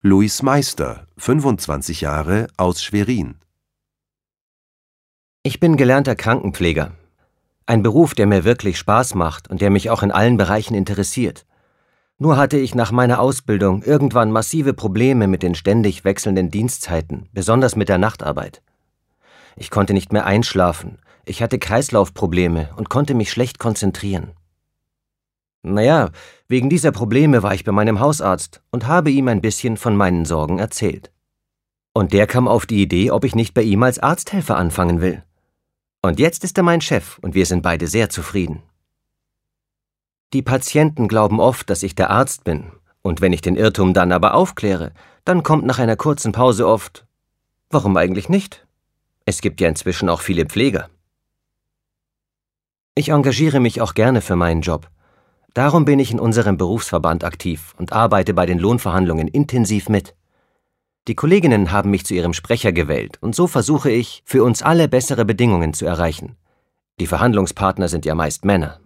Luis Meister, 25 Jahre, aus Schwerin. Ich bin gelernter Krankenpfleger. Ein Beruf, der mir wirklich Spaß macht und der mich auch in allen Bereichen interessiert. Nur hatte ich nach meiner Ausbildung irgendwann massive Probleme mit den ständig wechselnden Dienstzeiten, besonders mit der Nachtarbeit. Ich konnte nicht mehr einschlafen, ich hatte Kreislaufprobleme und konnte mich schlecht konzentrieren. Naja, wegen dieser Probleme war ich bei meinem Hausarzt und habe ihm ein bisschen von meinen Sorgen erzählt. Und der kam auf die Idee, ob ich nicht bei ihm als Arzthelfer anfangen will. Und jetzt ist er mein Chef und wir sind beide sehr zufrieden. Die Patienten glauben oft, dass ich der Arzt bin, und wenn ich den Irrtum dann aber aufkläre, dann kommt nach einer kurzen Pause oft Warum eigentlich nicht? Es gibt ja inzwischen auch viele Pfleger. Ich engagiere mich auch gerne für meinen Job. Darum bin ich in unserem Berufsverband aktiv und arbeite bei den Lohnverhandlungen intensiv mit. Die Kolleginnen haben mich zu ihrem Sprecher gewählt und so versuche ich, für uns alle bessere Bedingungen zu erreichen. Die Verhandlungspartner sind ja meist Männer.